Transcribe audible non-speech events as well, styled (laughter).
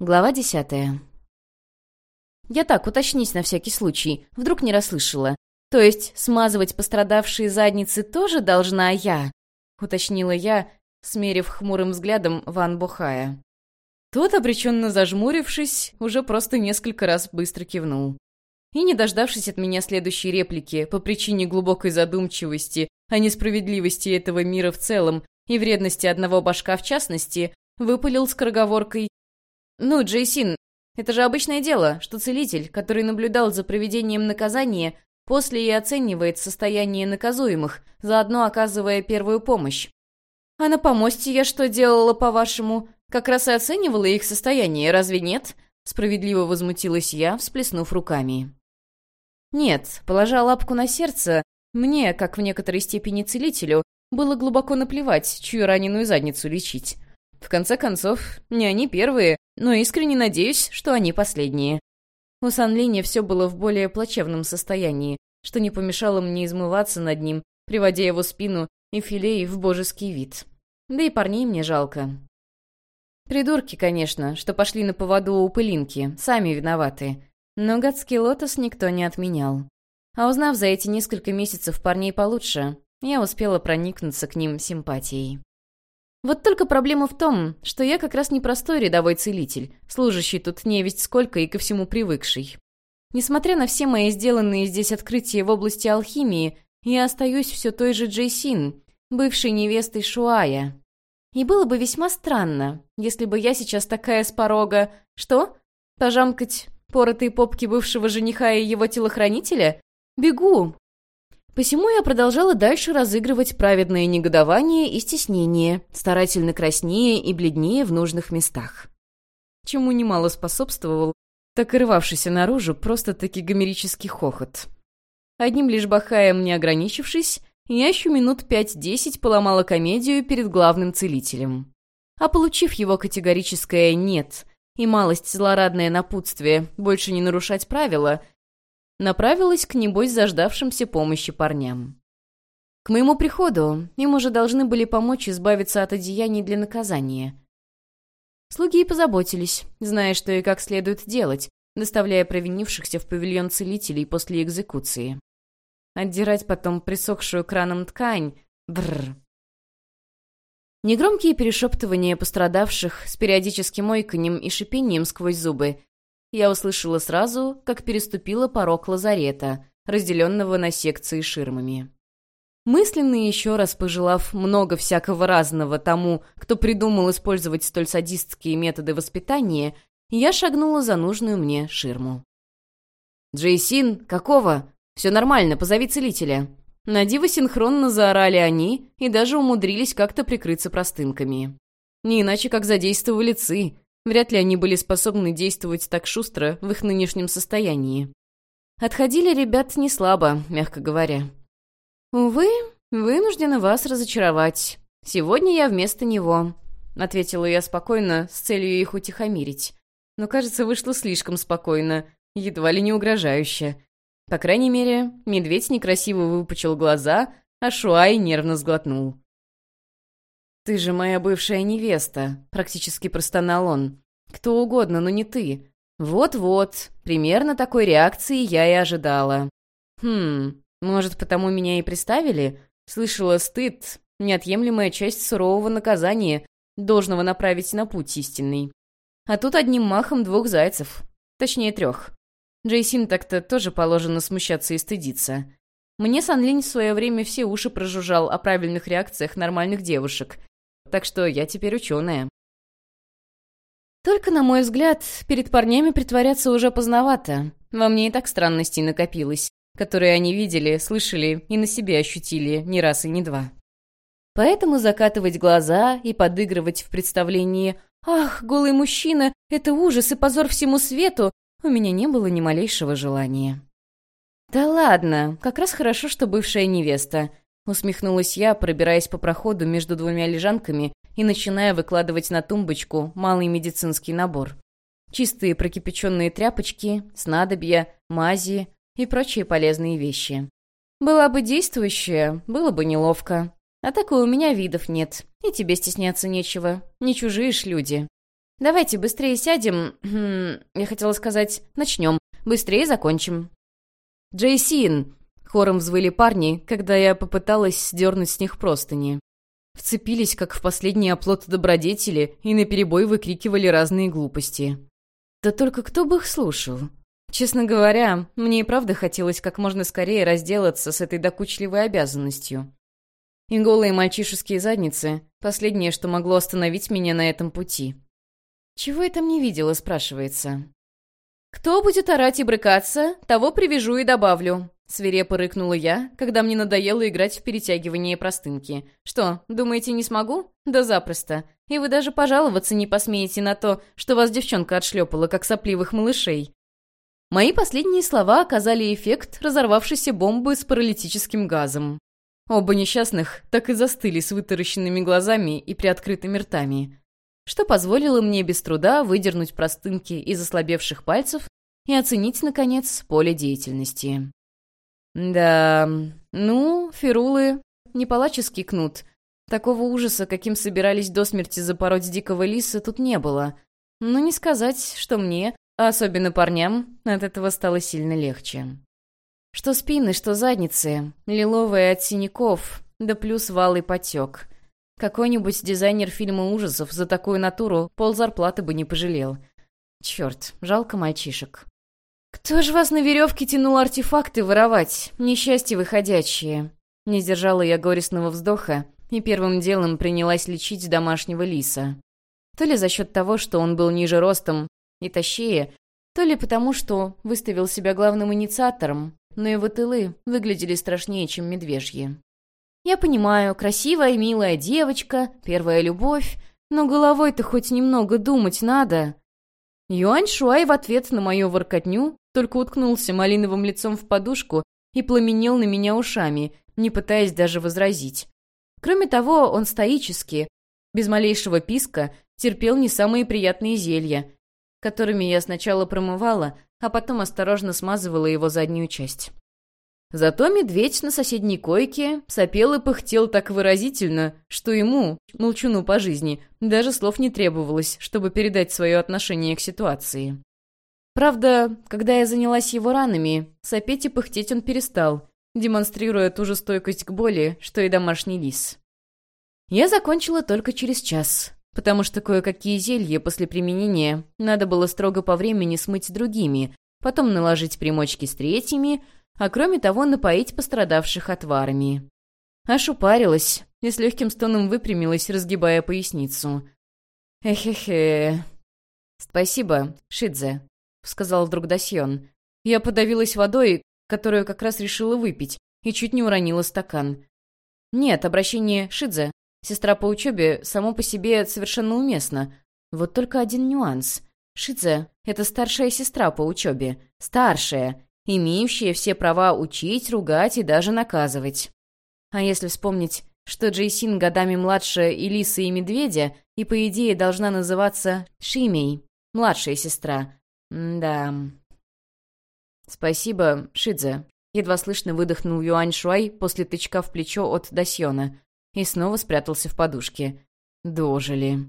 Глава десятая. Я так, уточнись на всякий случай, вдруг не расслышала. То есть смазывать пострадавшие задницы тоже должна я? Уточнила я, смерив хмурым взглядом Ван Бухая. Тот, обреченно зажмурившись, уже просто несколько раз быстро кивнул. И, не дождавшись от меня следующей реплики по причине глубокой задумчивости о несправедливости этого мира в целом и вредности одного башка в частности, выпалил скороговоркой «Ну, Джейсин, это же обычное дело, что целитель, который наблюдал за проведением наказания, после и оценивает состояние наказуемых, заодно оказывая первую помощь. А на помосте я что делала, по-вашему? Как раз и оценивала их состояние, разве нет?» Справедливо возмутилась я, всплеснув руками. Нет, положа лапку на сердце, мне, как в некоторой степени целителю, было глубоко наплевать, чью раненую задницу лечить. В конце концов, не они первые, но искренне надеюсь, что они последние. У Санлиня все было в более плачевном состоянии, что не помешало мне измываться над ним, приводя его спину и филей в божеский вид. Да и парней мне жалко. Придурки, конечно, что пошли на поводу у пылинки, сами виноваты. Но гадский лотос никто не отменял. А узнав за эти несколько месяцев парней получше, я успела проникнуться к ним симпатией. Вот только проблема в том, что я как раз не простой рядовой целитель, служащий тут не весть сколько и ко всему привыкший. Несмотря на все мои сделанные здесь открытия в области алхимии, я остаюсь все той же Джейсин, бывшей невестой Шуая. И было бы весьма странно, если бы я сейчас такая с порога... Что? Пожамкать поротые попки бывшего жениха и его телохранителя? Бегу, Посему я продолжала дальше разыгрывать праведное негодование и стеснение, старательно краснее и бледнее в нужных местах. Чему немало способствовал, так и рвавшийся наружу просто-таки гомерический хохот. Одним лишь бахаем не ограничившись, я еще минут пять-десять поломала комедию перед главным целителем. А получив его категорическое «нет» и малость злорадное напутствие больше не нарушать правила — направилась к небось заждавшимся помощи парням. К моему приходу им уже должны были помочь избавиться от одеяний для наказания. Слуги и позаботились, зная, что и как следует делать, доставляя провинившихся в павильон целителей после экзекуции. Отдирать потом присохшую краном ткань — бррр. Негромкие перешептывания пострадавших с периодическим ойканьем и шипением сквозь зубы я услышала сразу, как переступила порог лазарета, разделенного на секции ширмами. Мысленно еще раз пожелав много всякого разного тому, кто придумал использовать столь садистские методы воспитания, я шагнула за нужную мне ширму. «Джейсин, какого? Все нормально, позови целителя». На диво синхронно заорали они и даже умудрились как-то прикрыться простынками. Не иначе, как задействовали ЦИ, Вряд ли они были способны действовать так шустро в их нынешнем состоянии. Отходили ребят не слабо, мягко говоря. «Увы, вынуждена вас разочаровать. Сегодня я вместо него», — ответила я спокойно, с целью их утихомирить. Но, кажется, вышло слишком спокойно, едва ли не угрожающе. По крайней мере, медведь некрасиво выпучил глаза, а Шуай нервно сглотнул. «Ты же моя бывшая невеста», — практически простонал он. «Кто угодно, но не ты. Вот-вот, примерно такой реакции я и ожидала». «Хм, может, потому меня и приставили?» Слышала стыд, неотъемлемая часть сурового наказания, должного направить на путь истинный. А тут одним махом двух зайцев. Точнее, трех. Джейсин так-то тоже положено смущаться и стыдиться. Мне Санлинь в свое время все уши прожужжал о правильных реакциях нормальных девушек, так что я теперь ученая. Только, на мой взгляд, перед парнями притворяться уже поздновато. Во мне и так странностей накопилось, которые они видели, слышали и на себе ощутили не раз и не два. Поэтому закатывать глаза и подыгрывать в представлении «Ах, голый мужчина, это ужас и позор всему свету!» у меня не было ни малейшего желания. «Да ладно, как раз хорошо, что бывшая невеста. Усмехнулась я, пробираясь по проходу между двумя лежанками и начиная выкладывать на тумбочку малый медицинский набор. Чистые прокипяченные тряпочки, снадобья, мази и прочие полезные вещи. Была бы действующая, было бы неловко. А так у меня видов нет, и тебе стесняться нечего, не чужие ж люди. Давайте быстрее сядем. (clears throat) Я хотела сказать, начнем. Быстрее закончим. Джейсин! Хором взвыли парни, когда я попыталась сдернуть с них простыни. Вцепились, как в последний оплот добродетели, и наперебой выкрикивали разные глупости. Да только кто бы их слушал? Честно говоря, мне и правда хотелось как можно скорее разделаться с этой докучливой обязанностью. И голые мальчишеские задницы — последнее, что могло остановить меня на этом пути. Чего я там не видела, спрашивается. «Кто будет орать и брыкаться, того привяжу и добавлю», — свирепо рыкнула я, когда мне надоело играть в перетягивание простынки. «Что, думаете, не смогу? Да запросто. И вы даже пожаловаться не посмеете на то, что вас девчонка отшлепала, как сопливых малышей. Мои последние слова оказали эффект разорвавшейся бомбы с паралитическим газом. Оба несчастных так и застыли с вытаращенными глазами и приоткрытыми ртами, что позволило мне без труда выдернуть простынки из ослабевших пальцев и оценить, наконец, поле деятельности. Да, ну, фирулы, не палаческий кнут. Такого ужаса, каким собирались до смерти запороть дикого лиса, тут не было. Но не сказать, что мне, а особенно парням, от этого стало сильно легче. Что спины, что задницы, лиловые от синяков, да плюс валый потек. Какой-нибудь дизайнер фильма ужасов за такую натуру пол зарплаты бы не пожалел. Черт, жалко мальчишек. «Кто же вас на веревке тянул артефакты воровать, несчастье выходящие?» Не сдержала я горестного вздоха и первым делом принялась лечить домашнего лиса. То ли за счет того, что он был ниже ростом и тащее, то ли потому, что выставил себя главным инициатором, но его тылы выглядели страшнее, чем медвежьи. Я понимаю, красивая, милая девочка, первая любовь, но головой-то хоть немного думать надо. Юань Шуай в ответ на мою воркотню только уткнулся малиновым лицом в подушку и пламенел на меня ушами, не пытаясь даже возразить. Кроме того, он стоически, без малейшего писка, терпел не самые приятные зелья, которыми я сначала промывала, а потом осторожно смазывала его заднюю часть. Зато медведь на соседней койке сопел и пыхтел так выразительно, что ему, молчуну по жизни, даже слов не требовалось, чтобы передать свое отношение к ситуации. Правда, когда я занялась его ранами, сопеть и пыхтеть он перестал, демонстрируя ту же стойкость к боли, что и домашний лис. Я закончила только через час, потому что кое-какие зелья после применения надо было строго по времени смыть другими, потом наложить примочки с третьими, а кроме того напоить пострадавших отварами. Аж упарилась и с легким стоном выпрямилась, разгибая поясницу. «Эхе-хе...» «Спасибо, Шидзе», — сказал вдруг Дасьон. Я подавилась водой, которую как раз решила выпить, и чуть не уронила стакан. Нет, обращение «Шидзе» Сестра по учебе само по себе совершенно уместно. Вот только один нюанс. Шидзе — это старшая сестра по учебе. Старшая, имеющая все права учить, ругать и даже наказывать. А если вспомнить, что Джейсин годами младше Элисы и Медведя, и, по идее, должна называться Шимей, младшая сестра. М да. «Спасибо, Шидзе», — едва слышно выдохнул Юань Шуай после тычка в плечо от Дасьона и снова спрятался в подушке. Дожили.